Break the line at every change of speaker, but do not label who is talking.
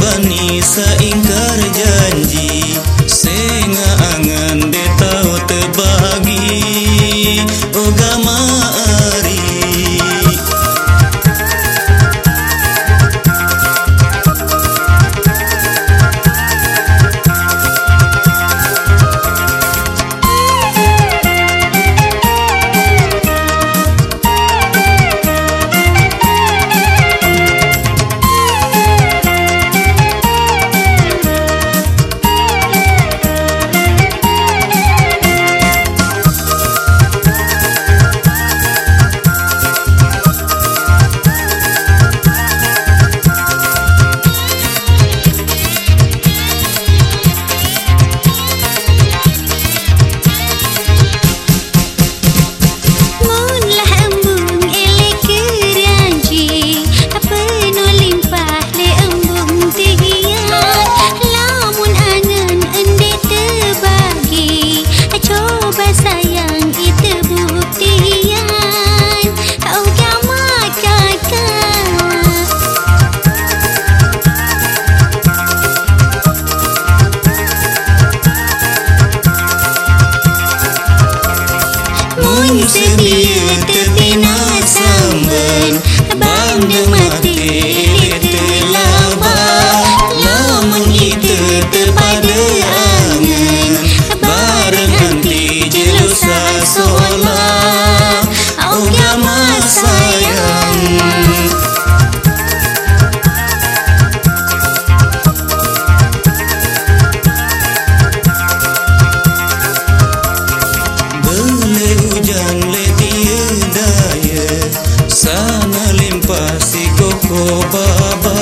बनी साइगा nalimpa si koko baba